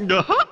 Uh-huh.